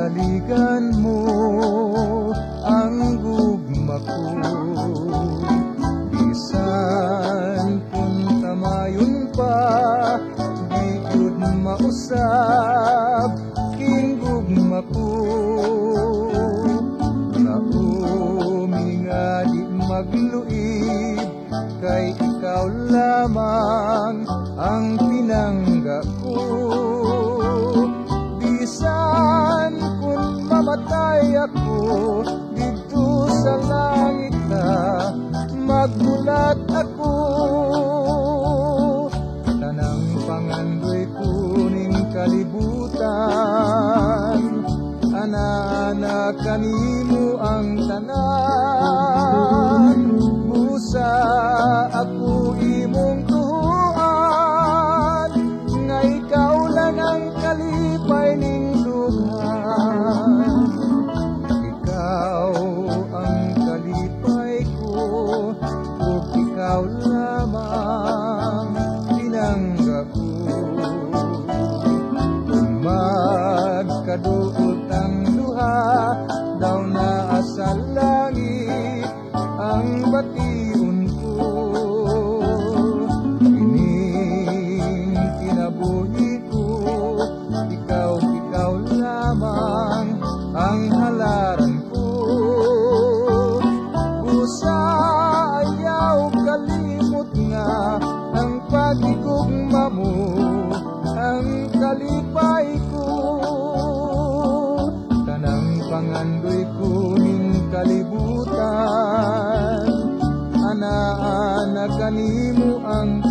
saligan mo ang gugma ko. Bisan kung tamayon pa di yun mausap king gugma ko. Na uminga di magluid kay ikaw lamang ang pinang dito sa langit na magmulat ako tanang pangandoy kuning kalibutan. Ana-ana kanimo ang tanan? Busa ako ikaw lamang na ang.